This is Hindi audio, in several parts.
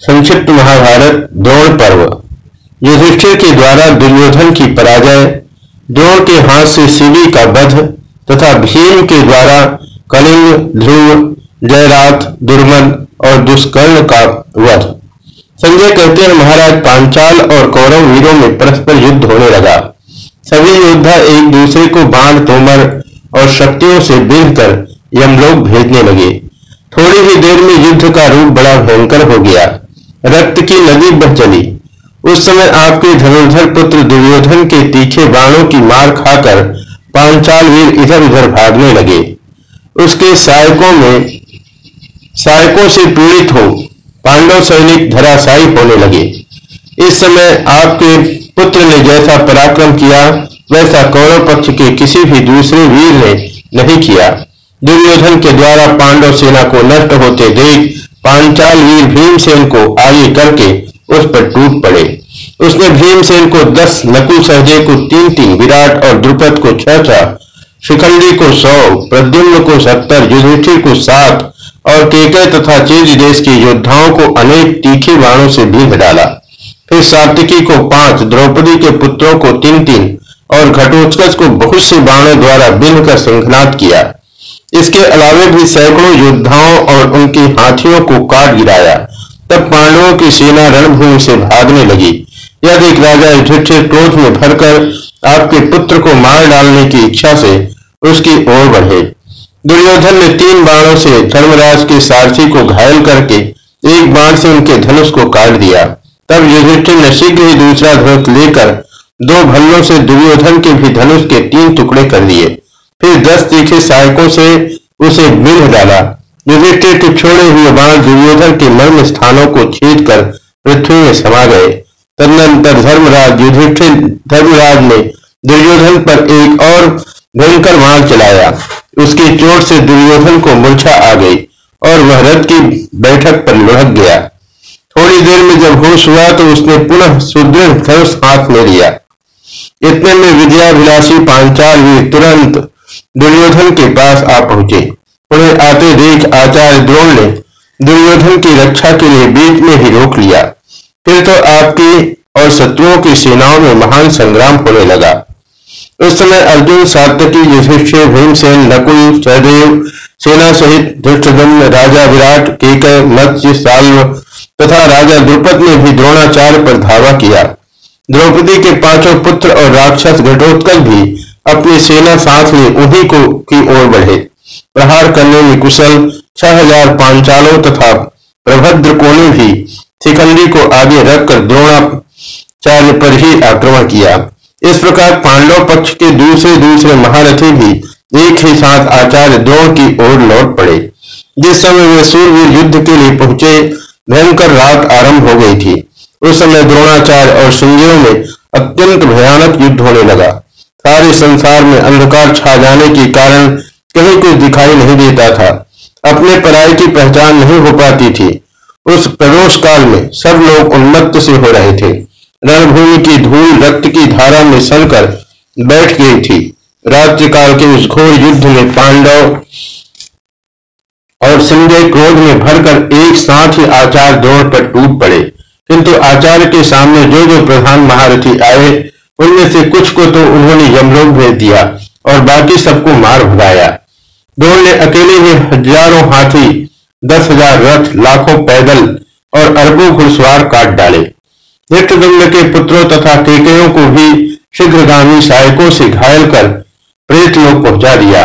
संक्षिप्त महाभारत, द्रोण पर्व। युधिष्ठिर के द्वारा दुर्योधन की पराजय, द्रोण के हाथ से शिवी का वध तथा भीम के द्वारा कलिंग, ध्रुव जयराथ दुर्मन और दुष्कर्ण का वध। संजय कहते हैं, महाराज, पांचाल और कौरव वीरों में परस्पर युद्ध होने लगा। सभी योद्धा एक दूसरे को बाण, तोमर और शक्तियों से बिंध कर यमलोक भेजने लगे। थोड़ी ही देर में युद्ध का रूप बड़ा भयंकर हो गया। रक्त की नदी बह चली। उस समय आपके धनुर्धर पुत्र दुर्योधन के तीखे बाणों की मार खाकर पांचाल वीर इधर उधर भागने लगे। उसके सहायकों में, सहायकों से पीड़ित हो पांडव सैनिक धराशायी होने लगे। इस समय आपके पुत्र ने जैसा पराक्रम किया, वैसा कौरव पक्ष के किसी भी दूसरे वीर ने नहीं किया। दुर्योधन के द्वारा पांडव सेना को नष्ट होते देख पांचाल वीर भीमसेन को आगे करके उस पर टूट पड़े। उसने भीमसेन को दस नकुल सहजय को तीन तीन विराट और द्रुपद को छह छह, शिखंडी को सौ, प्रद्युम्न को सत्तर, युधिष्ठिर को सात और केकय तथा चीज़ देश के योद्धाओं को अनेक तीखे बाणों से बीध डाला। फिर सात्विकी को पाँच, द्रौपदी के पुत्रों को तीन तीन और घटोत्कच को बहुत से बाणों द्वारा बिंद कर श्रृंखलात किया। इसके अलावे भी सैकड़ों योद्धाओं और उनके हाथियों को काट गिराया। तब पांडवों की सेना रणभूमि से भागने लगी। यह देख राजा युधिष्ठिर क्रोध में भरकर आपके पुत्र को मार डालने की इच्छा से उसकी ओर बढ़े। दुर्योधन ने तीन बाणों से धर्मराज के सारथी को घायल करके एक बाण से उनके धनुष को काट दिया। तब युधिष्ठिर ने शीघ्र ही दूसरा धनुष लेकर दो भल्लों से दुर्योधन के भी धनुष के तीन टुकड़े कर दिए। फिर दस तीखे सहायकों से उसे मिल डाला। युधिष्ठिर के छोड़े हुए बाण दुर्योधन के मर्म स्थानों को छेद कर पृथ्वी में समा गए। तदनंतर धर्मराज युधिष्ठिर धर्मराज ने दुर्योधन पर एक और भयंकर बाण चलाया। उसकी चोट से दुर्योधन को मूर्छा आ गई और वह रथ की बैठक पर लुढ़क गया। थोड़ी देर में जब होश हुआ तो उसने पुनः सुदृढ़ धनुष हाथ में लिया। इतने में विद्याभिलाषी पांचाल भी तुरंत दुर्योधन के पास आ पहुँचे। उन्हें आते देख आचार्य द्रोण ने दुर्योधन की रक्षा के लिए बीच में ही रोक लिया। फिर तो आपकी और शत्रुओं की सेनाओं में महान संग्राम होने लगा। उस समय अर्जुन सातकी युधिष्ठिर, भीमसेन, नकुल, सहदेव, सेना सहित धृष्टदम्न राजा विराट, केकय, मत्स्य, साल्व तथा राजा द्रुपद ने भी द्रोणाचार्य पर धावा किया। द्रौपदी के पाँचों पुत्र और राक्षस घटोत्कच भी अपनी सेना साथ में उन्हीं को की ओर बढ़े। प्रहार करने में कुशल छह हज़ार पांचालों तथा प्रभद्र को भी शिखंडी को आगे रखकर द्रोणाचार्य पर ही आक्रमण किया। इस प्रकार पांडव पक्ष के दूसरे दूसरे महारथी भी एक ही साथ आचार्य द्रोण की ओर लौट पड़े। जिस समय वे सूर्य युद्ध के लिए पहुँचे, भयंकर रात आरंभ हो गई थी। उस समय द्रोणाचार्य और सिंधियों में अत्यंत भयानक युद्ध होने लगा। सारे संसार में अंधकार छा जाने के कारण कहीं कुछ दिखाई नहीं देता था। अपने पराई की पहचान नहीं हो पाती थी। उस प्रदोष काल में सब लोग उन्मत्त से हो रहे थे। रणभूमि की धूल रक्त की धारा में सनकर बैठ गई थी। रात्रि काल के उस घोर युद्ध में पांडव और संजय क्रोध में भरकर एक साथ ही आचार्य दौड़ पर टूट पड़े। किंतु आचार्य के सामने जो जो प्रधान महारथी आए उनमें से कुछ को तो उन्होंने यमलोक भेज दिया और बाकी सबको मार भगाया। द्रोण ने अकेले ही हज़ारों हाथी, दस हज़ार रथ, लाखों पैदल और अरबों घुड़सवार काट डाले। धृष्टदम्न के पुत्रों तथा केकयों को भी शीघ्रगामी सहायकों से घायल कर प्रेत लोग पहुँचा दिया।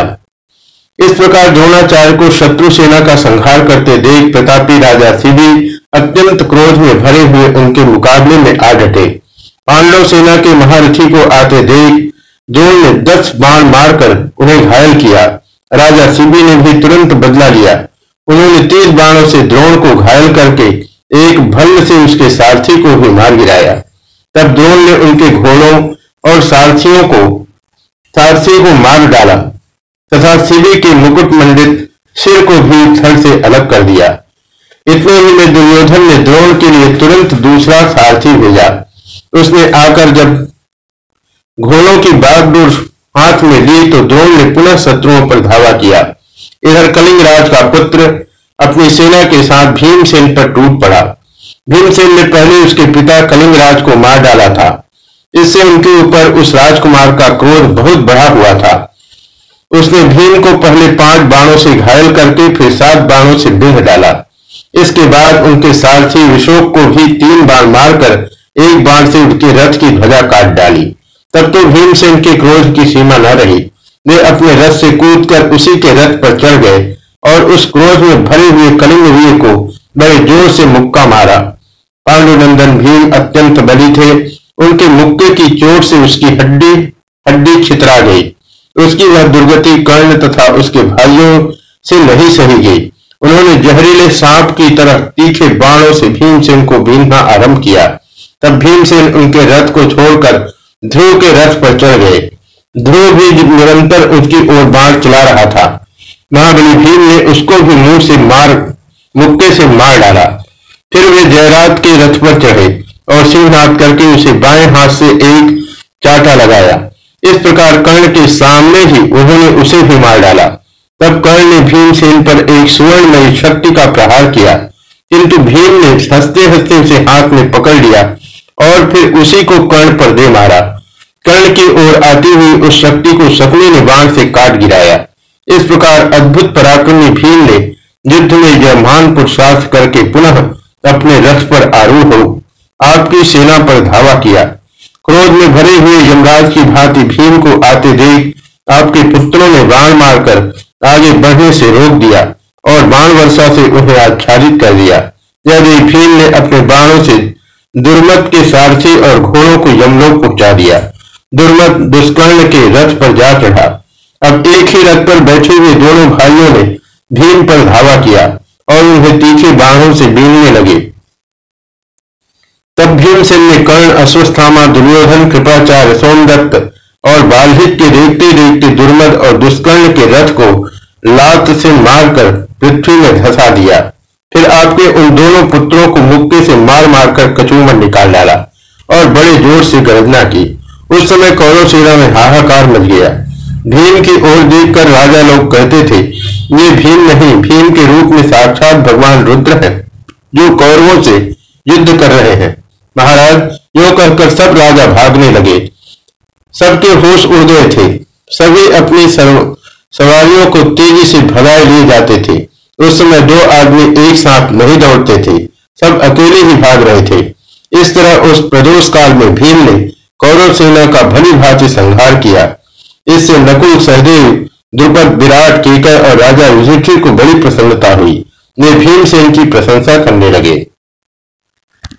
इस प्रकार द्रोणाचार्य को शत्रु सेना का संहार करते देख प्रतापी राजा शिवी अत्यंत क्रोध में भरे हुए उनके मुकाबले में आ डटे। पांडव सेना के महारथी को आते देख द्रोण ने दस बाण मारकर उन्हें घायल किया। राजा शिवी ने भी तुरंत बदला लिया। उन्होंने तीस बाणों से द्रोण को घायल करके एक भल्ल से उसके सारथी को भी मार गिराया। तब द्रोण ने उनके घोड़ों और सारथियों को सारथी को मार डाला तथा शिवी के मुकुट मंडित सिर को भी थड़ से अलग कर दिया। इतने ही में दुर्योधन ने द्रोण के लिए तुरंत दूसरा सारथी भेजा। उसने आकर जब घोड़ों की बागडोर हाथ में ली तो द्रोण ने पुनः शत्रुओं पर धावा किया। इधर कलिंग राज का पुत्र अपनी सेना के साथ भीमसेन पर टूट पड़ा। भीमसेन ने पहले उसके पिता कलिंगराज को मार डाला था। इससे उनके ऊपर उस राजकुमार का क्रोध बहुत बढ़ा हुआ था। उसने भीम को पहले पाँच बाणों से घायल करके फिर सात बाणों से बिंध डाला। इसके बाद उनके सारथी विशोक को भी तीन बाण मारकर एक बाण से उनके रथ की ध्वजा काट डाली, तब तो भीमसेन के क्रोध की सीमा न रही। वे अपने रथ से कूदकर उसी के रथ पर चढ़ गए और उस क्रोध में भरे हुए कलिंग वीर को बड़े ज़ोर से मुक्का मारा। पांडुनंदन भीम अत्यंत बली थे। उनके मुक्के की चोट से उसकी हड्डी हड्डी छितरा गई। उसकी वह दुर्गति कर्ण तथा उसके भाइयों से नहीं सही गई। उन्होंने जहरीले सांप की तरह तीखे बाणों से भीमसेन को बीनना आरंभ किया। तब भीमसेन उनके रथ को छोड़कर ध्रुव के रथ पर चढ़ गए। ध्रुव भी निरंतर उसकी ओर बाण चला रहा था। महाबली भीम ने उसको भी मुँह से मार, मुक्के से मार डाला। फिर वे जयराज के रथ पर चढ़े और सिंहनाथ करके उसे बाएँ हाथ से एक चाटा लगाया। इस प्रकार कर्ण के सामने ही उन्होंने उसे भी मार डाला। तब कर्ण ने भीमसेन पर एक सुवर्णमयी शक्ति का प्रहार किया, किंतु भीम ने हँसते हँसते उसे हाथ में पकड़ लिया और फिर उसी को कर्ण पर दे मारा। कर्ण की ओर आती हुई उस शक्ति को शकुनी ने बाण से काट गिराया। इस प्रकार अद्भुत पराक्रमी भीम ने युद्ध में यह महान पुरुषार्थ करके पुनः अपने रथ पर आरूढ़ हो। आपकी सेना पर धावा किया। क्रोध में भरे हुए यमराज की भांति भीम को आते देख आपके पुत्रों ने बाण मारकर आगे बढ़ने से रोक दिया और बाण वर्षा से उन्हें आच्छादित कर दिया। यदि भीम ने अपने बाणों से दुर्मत के सारथी और घोड़ों को यमलोक पहुँचा दिया। दुर्मत दुष्कर्ण के रथ पर जा चढ़ा। अब एक ही रथ पर बैठे हुए दोनों भाइयों ने भीम पर धावा किया और उन्हें तीखे बाणों से बीनने लगे। तब भीमसेन ने कर्ण, अश्वस्थामा, दुर्योधन, कृपाचार्य, सोमदत्त और बाल्हिक के देखते देखते दुर्मद और दुष्कर्ण के रथ को लात से मारकर पृथ्वी में धसा दिया। फिर आपके उन दोनों पुत्रों को मुक्के से मार मारकर कचूमर निकाल डाला और बड़े ज़ोर से गर्जना की। उस समय कौरव सेना में हाहाकार मच गया। भीम की ओर देखकर राजा लोग कहते थे, ये भीम नहीं, भीम के रूप में साक्षात भगवान रुद्र है, जो कौरवों से युद्ध कर रहे हैं। महाराज, यो कहकर सब राजा भागने लगे। सबके होश उड़ गए थे। सभी अपनी सवारियों को तेज़ी से भगाए लिए जाते थे। उस समय दो आदमी एक साथ नहीं दौड़ते थे, सब अकेले ही भाग रहे थे। इस तरह उस प्रदोष काल में भीम ने कौरव सेना का भली भांति संहार किया। इससे नकुल, सहदेव, द्रुपद, विराट केकर और राजा युधिष्ठिर को बड़ी प्रसन्नता हुई। वे भीमसेन की प्रशंसा करने लगे।